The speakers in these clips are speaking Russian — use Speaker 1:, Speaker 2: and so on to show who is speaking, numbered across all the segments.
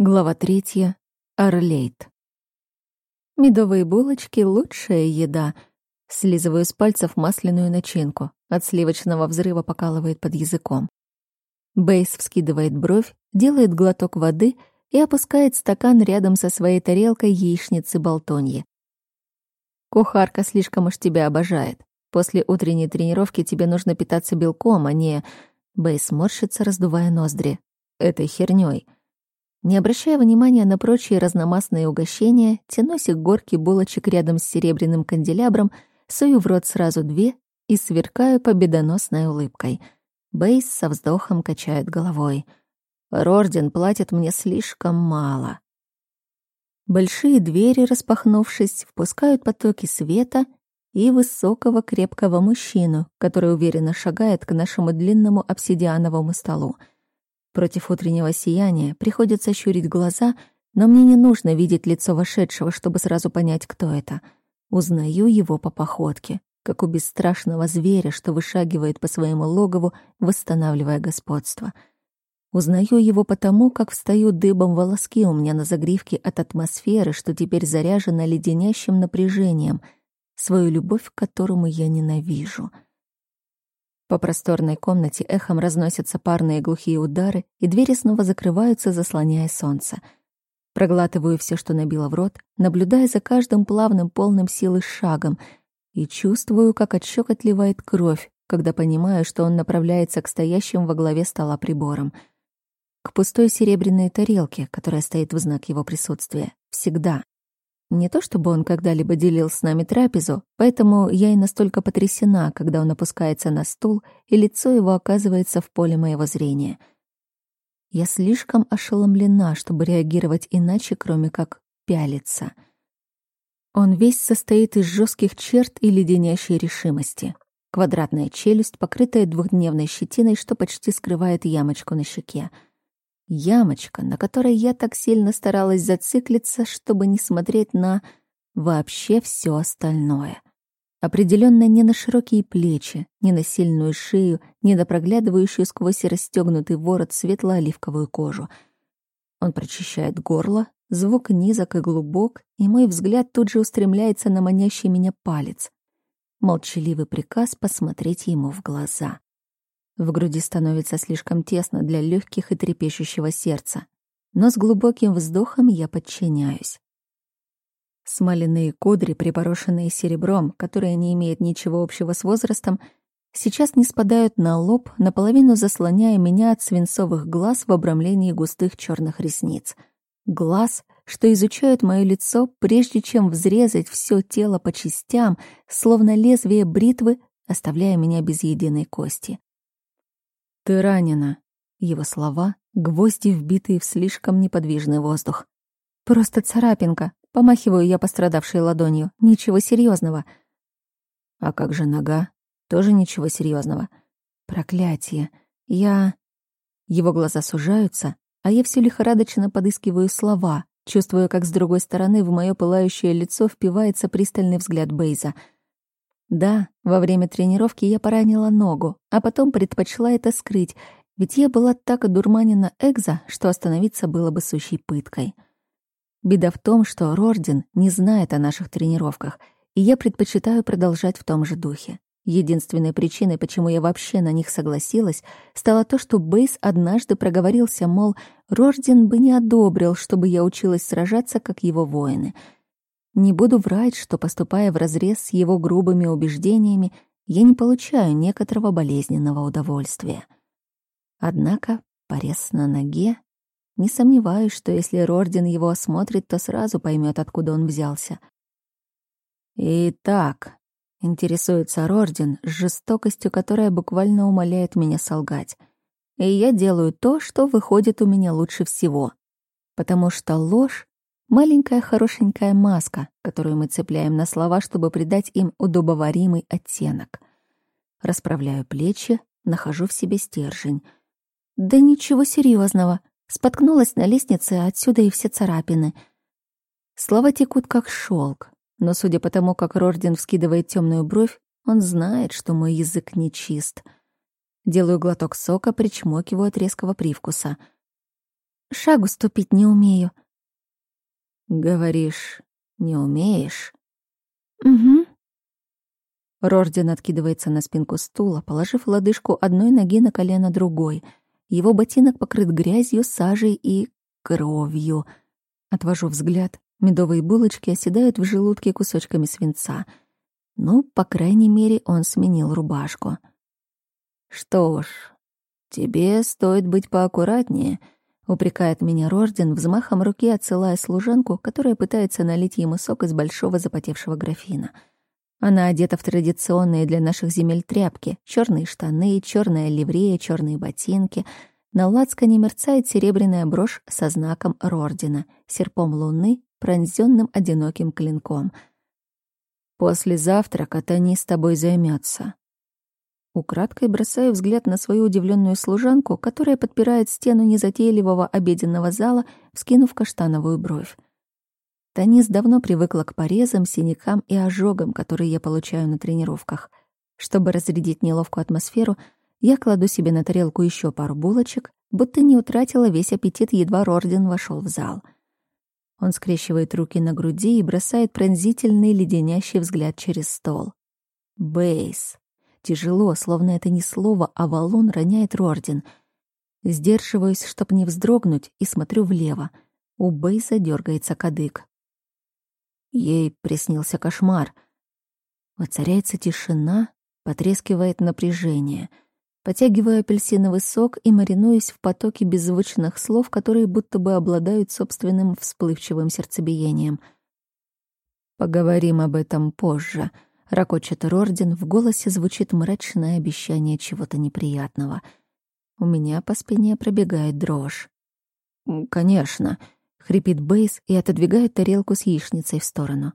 Speaker 1: Глава третья. Орлейт. Медовые булочки — лучшая еда. Слизываю с пальцев масляную начинку. От сливочного взрыва покалывает под языком. Бейс вскидывает бровь, делает глоток воды и опускает стакан рядом со своей тарелкой яичницы-болтоньи. Кухарка слишком уж тебя обожает. После утренней тренировки тебе нужно питаться белком, а не... Бейс морщится, раздувая ноздри. Этой хернёй. Не обращая внимания на прочие разномастные угощения, тянусь к горке булочек рядом с серебряным канделябром, сую в рот сразу две и сверкаю победоносной улыбкой. Бейс со вздохом качает головой. «Рорден платит мне слишком мало». Большие двери, распахнувшись, впускают потоки света и высокого крепкого мужчину, который уверенно шагает к нашему длинному обсидиановому столу — Против утреннего сияния приходится щурить глаза, но мне не нужно видеть лицо вошедшего, чтобы сразу понять, кто это. Узнаю его по походке, как у бесстрашного зверя, что вышагивает по своему логову, восстанавливая господство. Узнаю его потому, как встают дыбом волоски у меня на загривке от атмосферы, что теперь заряжена леденящим напряжением, свою любовь к которому я ненавижу — по просторной комнате эхом разносятся парные глухие удары, и двери снова закрываются, заслоняя солнце. Проглатываю все, что набило в рот, наблюдая за каждым плавным, полным силы шагом, и чувствую, как от отливает кровь, когда понимаю, что он направляется к стоящим во главе стола приборам. К пустой серебряной тарелке, которая стоит в знак его присутствия. Всегда. Не то чтобы он когда-либо делил с нами трапезу, поэтому я и настолько потрясена, когда он опускается на стул, и лицо его оказывается в поле моего зрения. Я слишком ошеломлена, чтобы реагировать иначе, кроме как пялиться. Он весь состоит из жестких черт и леденящей решимости. Квадратная челюсть, покрытая двухдневной щетиной, что почти скрывает ямочку на щеке — Ямочка, на которой я так сильно старалась зациклиться, чтобы не смотреть на вообще все остальное. Определенно не на широкие плечи, не на сильную шею, не на проглядывающую сквозь расстегнутый ворот светло-оливковую кожу. Он прочищает горло, звук низок и глубок, и мой взгляд тут же устремляется на манящий меня палец. Молчаливый приказ посмотреть ему в глаза. В груди становится слишком тесно для легких и трепещущего сердца. Но с глубоким вздохом я подчиняюсь. Смоляные кудри, припорошенные серебром, которые не имеют ничего общего с возрастом, сейчас не спадают на лоб, наполовину заслоняя меня от свинцовых глаз в обрамлении густых черных ресниц. Глаз, что изучают мое лицо, прежде чем взрезать все тело по частям, словно лезвие бритвы, оставляя меня без единой кости. «Ты ранена». Его слова — гвозди, вбитые в слишком неподвижный воздух. «Просто царапинка», — помахиваю я пострадавшей ладонью. «Ничего серьезного. «А как же нога? Тоже ничего серьезного. «Проклятие! Я...» Его глаза сужаются, а я все лихорадочно подыскиваю слова, чувствую, как с другой стороны в мое пылающее лицо впивается пристальный взгляд Бейза — да, во время тренировки я поранила ногу, а потом предпочла это скрыть, ведь я была так одурманена экзо, что остановиться было бы сущей пыткой. Беда в том, что Рордин не знает о наших тренировках, и я предпочитаю продолжать в том же духе. Единственной причиной, почему я вообще на них согласилась, стало то, что Бейс однажды проговорился, мол, Рордин бы не одобрил, чтобы я училась сражаться, как его воины — не буду врать, что, поступая вразрез с его грубыми убеждениями, я не получаю некоторого болезненного удовольствия. Однако порез на ноге... Не сомневаюсь, что если Рордин его осмотрит, то сразу поймет, откуда он взялся. «Итак», — интересуется Рордин с жестокостью, которая буквально умоляет меня солгать. И я делаю то, что выходит у меня лучше всего. Потому что ложь Маленькая хорошенькая маска, которую мы цепляем на слова, чтобы придать им удобоваримый оттенок. Расправляю плечи, нахожу в себе стержень. Да ничего серьезного. Споткнулась на лестнице, отсюда и все царапины. Слова текут как шелк, но судя по тому, как Рордин вскидывает темную бровь, он знает, что мой язык нечист. Делаю глоток сока, причмокиваю от резкого привкуса — шагу ступить не умею».
Speaker 2: «Говоришь, не умеешь?»
Speaker 1: «Угу».
Speaker 2: Рорден откидывается на спинку стула, положив лодыжку одной ноги на колено другой. Его ботинок покрыт грязью, сажей и кровью. Отвожу взгляд. Медовые булочки оседают в желудке кусочками свинца. Ну, по крайней мере, он сменил рубашку. «Что ж, тебе стоит быть поаккуратнее», — упрекает меня Рожден, взмахом руки отсылая служанку, которая пытается налить ему сок из большого запотевшего графина. Она одета в традиционные для наших земель тряпки, черные штаны, черная ливрея, черные ботинки. На лацкане мерцает серебряная брошь со знаком Рордена, серпом луны, пронзенным одиноким клинком. «После завтрака Тони с тобой займется. Украдкой бросаю взгляд на свою удивленную служанку, которая подпирает стену незатейливого обеденного зала, вскинув каштановую бровь. Танис давно привыкла к порезам, синякам и ожогам, которые я получаю на тренировках. Чтобы разрядить неловкую атмосферу, я кладу себе на тарелку еще пару булочек, будто не утратила весь аппетит, едва Рорден вошел в зал. Он скрещивает руки на груди и бросает пронзительный леденящий взгляд через стол. Бейс. Тяжело, словно это не слово, а валун роняет Рордин. Сдерживаюсь, чтоб не вздрогнуть, и смотрю влево. У Бейса дергается кадык. Ей приснился кошмар. Воцаряется тишина, потрескивает напряжение. Потягиваю апельсиновый сок и маринуюсь в потоке беззвучных слов, которые будто бы обладают собственным всплывчивым сердцебиением. Поговорим об этом позже — Ракочет Рордин, в голосе звучит мрачное обещание чего-то неприятного. У меня по спине пробегает дрожь. «Конечно», — хрипит Бейс и отодвигает тарелку с яичницей в сторону.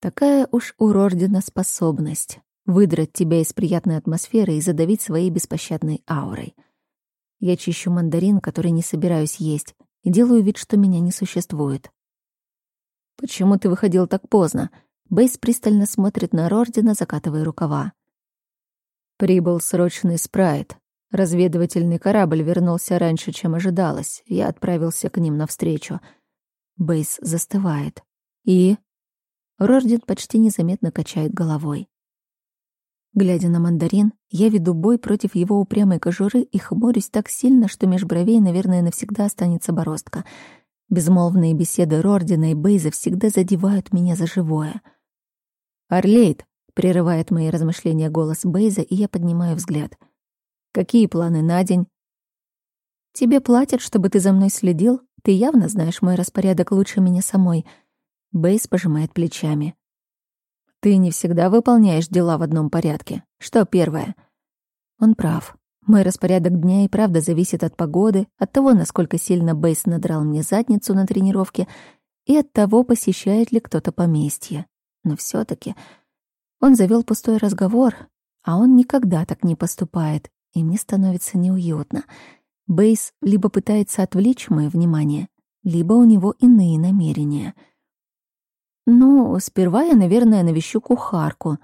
Speaker 2: «Такая уж у Рордина способность — выдрать тебя из приятной атмосферы и задавить своей беспощадной аурой. Я чищу мандарин, который не собираюсь есть, и делаю вид, что меня не существует. «Почему ты выходил так поздно?» Бейс пристально смотрит на Рордина, закатывая рукава. Прибыл срочный спрайт. Разведывательный корабль вернулся раньше, чем ожидалось. Я отправился к ним навстречу. Бейс застывает. И... Рордин почти незаметно качает головой. Глядя на мандарин, я веду бой против его упрямой кожуры и хмурюсь так сильно, что меж бровей, наверное, навсегда останется бороздка. Безмолвные беседы Рордина и Бейза всегда задевают меня за живое — «Орлейд!» — прерывает мои размышления голос Бейза, и я поднимаю взгляд. «Какие планы на день?» «Тебе платят, чтобы ты за мной следил? Ты явно знаешь мой распорядок лучше меня самой». Бейз пожимает плечами. «Ты не всегда выполняешь дела в одном порядке. Что первое?» Он прав. Мой распорядок дня и правда зависит от погоды, от того, насколько сильно Бейс надрал мне задницу на тренировке, и от того, посещает ли кто-то поместье. Но все таки он завел пустой разговор, а он никогда так не поступает, и мне становится неуютно. Бейс либо пытается отвлечь мое внимание, либо у него иные намерения. Ну, сперва я, наверное, навещу кухарку,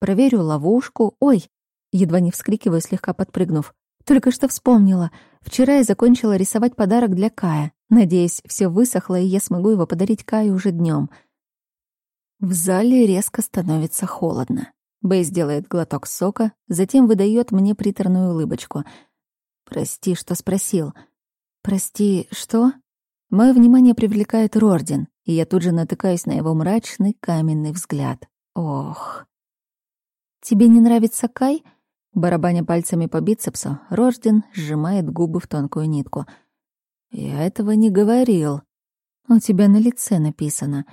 Speaker 2: проверю ловушку. Ой, едва не вскрикиваю, слегка подпрыгнув. Только что вспомнила. Вчера я закончила рисовать подарок для Кая. Надеюсь, все высохло, и я смогу его подарить Каю уже днем. В зале резко становится холодно. Бейс делает глоток сока, затем выдает мне приторную улыбочку. «Прости, что спросил». «Прости, что?» Мое внимание привлекает Рордин, и я тут же натыкаюсь на его мрачный каменный взгляд. Ох. «Тебе не нравится Кай?» Барабаня пальцами по бицепсу, Рожден сжимает губы в тонкую нитку. «Я этого не говорил. У тебя на лице написано».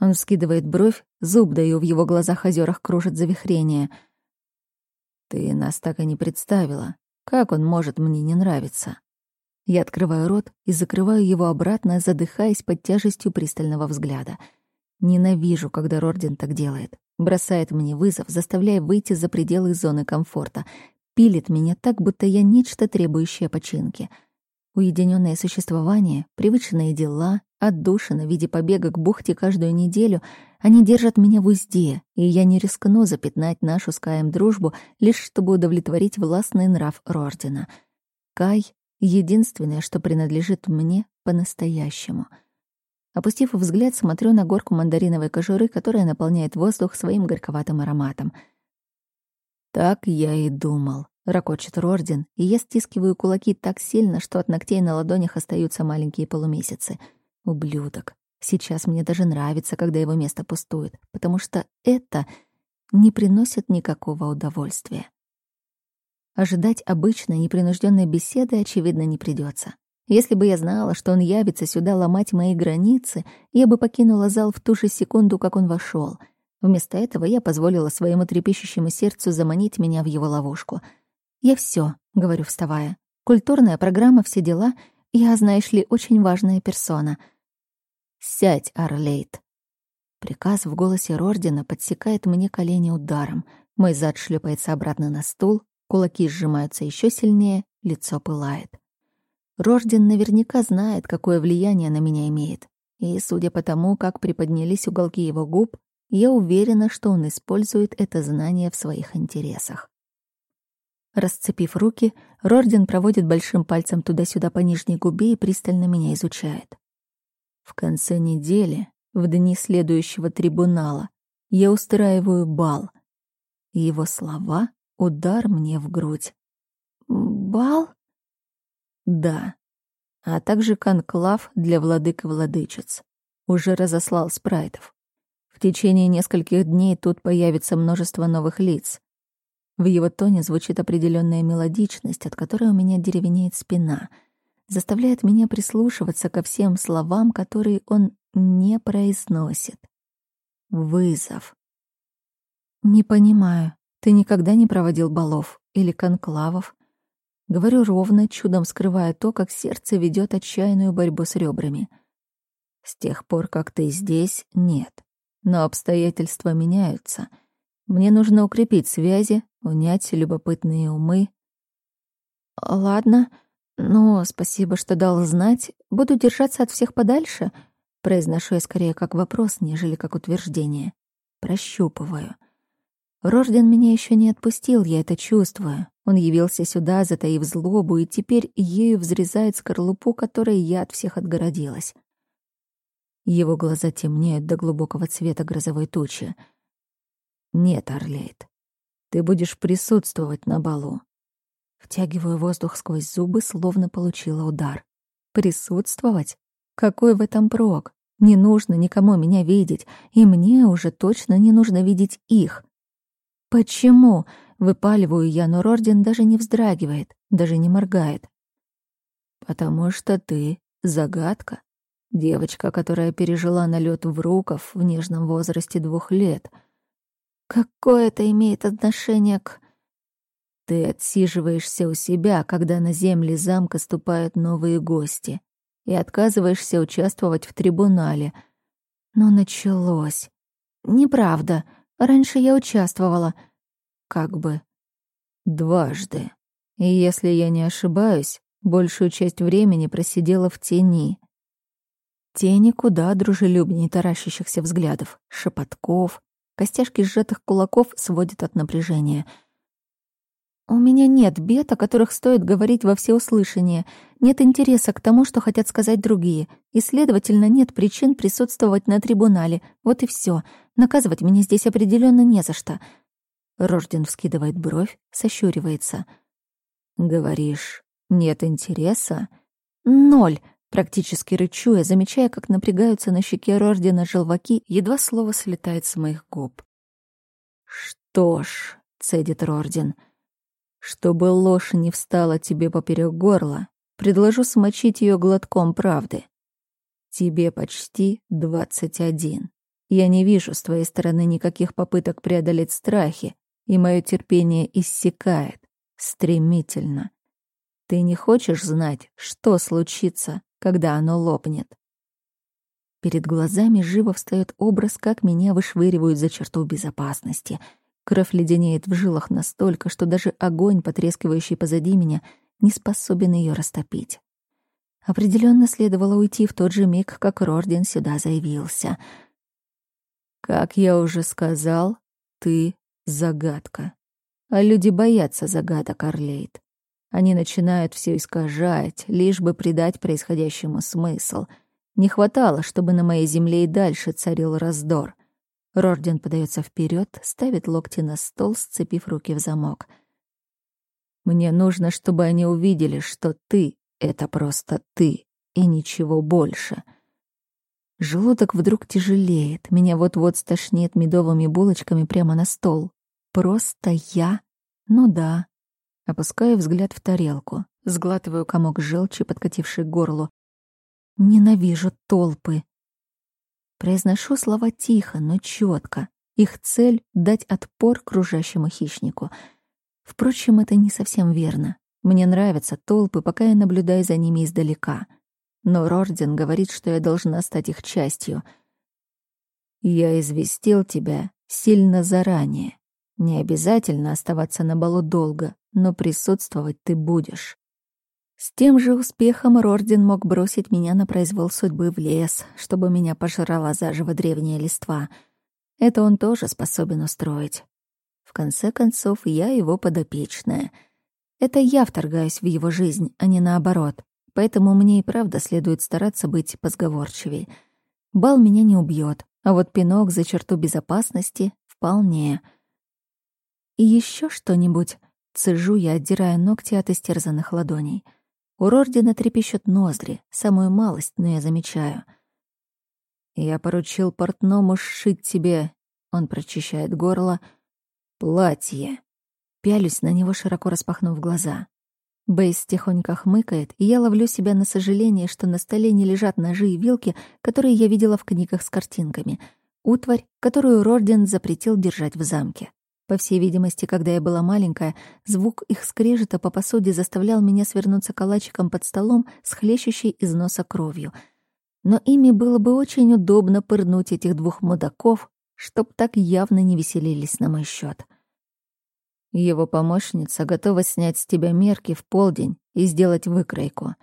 Speaker 2: Он вскидывает бровь, зуб даю в его глазах озерах кружит завихрение. «Ты нас так и не представила. Как он может мне не нравиться?» Я открываю рот и закрываю его обратно, задыхаясь под тяжестью пристального взгляда. Ненавижу, когда Рорден так делает. Бросает мне вызов, заставляя выйти за пределы зоны комфорта. Пилит меня так, будто я нечто требующее починки — Уединенное существование, привычные дела, отдушина в виде побега к бухте каждую неделю, они держат меня в узде, и я не рискну запятнать нашу с Каем дружбу, лишь чтобы удовлетворить властный нрав Рордина. Кай
Speaker 1: Единственное, что принадлежит мне по-настоящему. Опустив взгляд, смотрю на горку мандариновой кожуры, которая наполняет воздух своим горьковатым ароматом. Так я и думал. Рокочет Рордин, и я стискиваю кулаки так сильно, что от ногтей на ладонях остаются маленькие полумесяцы. Ублюдок. Сейчас мне даже нравится, когда его место пустует, потому что это не приносит никакого удовольствия. Ожидать обычной непринужденной беседы, очевидно, не придется. Если бы я знала, что он явится сюда ломать мои границы, я бы покинула зал в ту же секунду, как он вошел. Вместо этого я позволила своему трепещущему сердцу заманить меня в его ловушку — «Я все, говорю, вставая. «Культурная программа, все дела. Я, знаешь ли, очень важная персона». «Сядь, Арлейт». Приказ в голосе Рордина подсекает мне колени ударом. Мой зад шлепается обратно на стул, кулаки сжимаются еще сильнее, лицо пылает. Рордин наверняка знает, какое влияние на меня имеет. И, судя по тому, как приподнялись уголки его губ, я уверена, что он использует это знание в своих интересах. Расцепив руки, Рорден проводит большим пальцем туда-сюда по нижней губе и пристально меня изучает. В конце недели, в дни следующего трибунала, я устраиваю бал. Его слова — удар мне в грудь. «Бал?» «Да. А также конклав для владык и владычиц. Уже разослал спрайтов. В течение нескольких дней тут появится множество новых лиц. В его тоне звучит определенная мелодичность, от которой у меня деревенеет спина, заставляет меня прислушиваться ко всем словам, которые он не произносит. Вызов. «Не понимаю, ты никогда не проводил балов или конклавов?» Говорю ровно, чудом скрывая то, как сердце ведет отчаянную борьбу с ребрами. С тех пор, как ты здесь, нет. Но обстоятельства меняются. Мне нужно укрепить связи, унять любопытные умы. «Ладно, но спасибо, что дал знать. Буду держаться от всех подальше», — произношу я скорее как вопрос, нежели как утверждение. Прощупываю. Рожден меня еще не отпустил, я это чувствую. Он явился сюда, затаив злобу, и теперь ею взрезает скорлупу, которой я от всех отгородилась. Его глаза темнеют до глубокого цвета грозовой тучи. «Нет, Орлейд, ты будешь присутствовать на балу. Втягиваю воздух сквозь зубы, словно получила удар. Присутствовать? Какой в этом прок? Не нужно никому меня видеть, и мне уже точно не нужно видеть их. Почему? Выпаливаю я, но Рордин даже не вздрагивает, даже не моргает. Потому что ты — загадка. Девочка, которая пережила налет в руков в нежном возрасте двух лет — Какое это имеет отношение к... Ты отсиживаешься у себя, когда на земли замка ступают новые гости, и отказываешься участвовать в трибунале. Но началось. Неправда. Раньше я участвовала. Как бы. Дважды. И если я не ошибаюсь, большую часть времени просидела в тени. Тени куда дружелюбнее таращащихся взглядов, шепотков, Костяшки сжатых кулаков сводят от напряжения. «У меня нет бед, о которых стоит говорить во всеуслышание. Нет интереса к тому, что хотят сказать другие. И, следовательно, нет причин присутствовать на трибунале. Вот и все. Наказывать меня здесь определенно не за что». Рожден вскидывает бровь, сощуривается. «Говоришь, нет интереса?» «Ноль!» Практически рычу я, замечая, как напрягаются на щеке Рождена желваки, едва слово слетает с моих губ. «Что ж», — цедит Рорден, — «чтобы ложь не встала тебе поперек горла, предложу смочить ее глотком правды. Тебе почти двадцать один. Я не вижу с твоей стороны никаких попыток преодолеть страхи, и мое терпение иссякает стремительно. Ты не хочешь знать, что случится, когда оно лопнет. Перед глазами живо встает образ, как меня вышвыривают за черту безопасности. Кровь леденеет в жилах настолько, что даже огонь, потрескивающий позади меня, не способен ее растопить. Определенно следовало уйти в тот же миг, как Рорден сюда заявился. «Как я уже сказал, ты — загадка. А люди боятся загадок, Орлейд.
Speaker 2: Они начинают все искажать, лишь бы придать происходящему смысл. Не хватало, чтобы на моей земле и дальше царил раздор. Рорден подается вперед, ставит локти на стол, сцепив руки в замок. Мне нужно, чтобы они увидели, что ты — это просто ты, и ничего больше. Желудок вдруг тяжелеет, меня вот-вот стошнит медовыми булочками прямо на стол. Просто я? Ну да, Опускаю взгляд в тарелку, сглатываю комок желчи, подкативший к горлу. Ненавижу толпы. Произношу слова тихо, но четко. Их цель — дать отпор кружащему хищнику. Впрочем, это не совсем верно. Мне нравятся толпы, пока я наблюдаю за ними издалека. Но Рорден говорит, что я должна стать их частью. Я известил тебя сильно заранее. Не обязательно оставаться на балу долго, но присутствовать ты будешь. С тем же успехом Рорден мог бросить меня на произвол судьбы в лес, чтобы меня пожрала заживо древняя листва. Это он тоже способен устроить. В конце концов, я его подопечная. Это я вторгаюсь в его жизнь, а не наоборот. Поэтому мне и правда следует стараться быть позговорчивей. Бал меня не убьет, а вот пинок за черту безопасности — вполне — и еще что-нибудь. Цежу я, отдирая ногти от истерзанных ладоней. У Рордина трепещут ноздри, самую малость, но я замечаю. Я поручил портному сшить тебе, он прочищает горло, платье. Пялюсь на него, широко распахнув глаза. Бейс тихонько хмыкает, и я ловлю себя на сожаление, что на столе не лежат ножи и вилки, которые я видела в книгах с картинками. Утварь, которую Рордин запретил держать в замке. По всей видимости, когда я была маленькая, звук их скрежета по посуде заставлял меня свернуться калачиком под столом с хлещущей из носа кровью. Но ими было бы очень удобно пырнуть этих двух мудаков, чтоб так явно не веселились на мой счет. Его помощница готова снять с тебя мерки в полдень и сделать выкройку.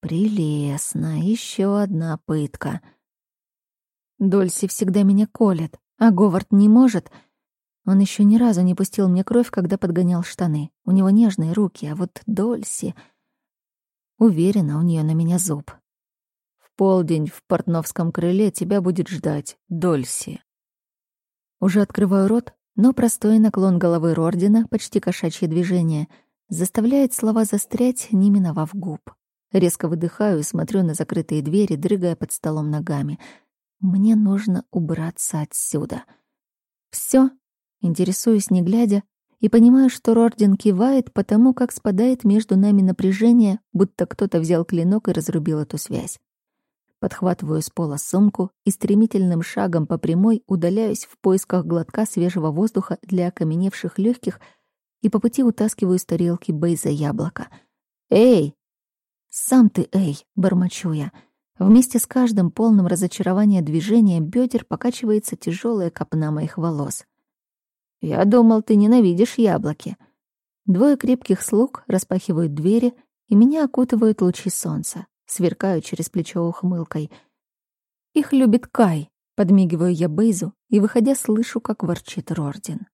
Speaker 2: Прелестно, еще одна пытка. Дольси всегда меня колет, а Говард не может — он еще ни разу не пустил мне кровь, когда подгонял штаны. У него нежные руки, а вот Дольси... Уверена, у нее на меня зуб. В полдень в портновском крыле тебя будет ждать Дольси. Уже открываю рот, но простой наклон головы Рордина, почти кошачье движение, заставляет слова застрять, не миновав губ. Резко выдыхаю и смотрю на закрытые двери, дрыгая под столом ногами. Мне нужно убраться отсюда. Все, Интересуюсь, не глядя, и понимаю, что Рордин кивает, потому как спадает между нами напряжение, будто кто-то взял клинок и разрубил эту связь. Подхватываю с пола сумку и стремительным шагом по прямой удаляюсь в поисках глотка свежего воздуха для окаменевших легких и по пути утаскиваю с тарелки Бейза яблоко. «Эй!» «Сам ты, эй!» — бормочу я. Вместе с каждым полным разочарования движением бедер покачивается тяжелая копна моих волос. «Я думал, ты ненавидишь яблоки». Двое крепких слуг распахивают двери, и меня окутывают лучи солнца. Сверкаю через плечо ухмылкой. «Их любит Кай», — подмигиваю я Бейзу, и, выходя, слышу, как ворчит Рордин.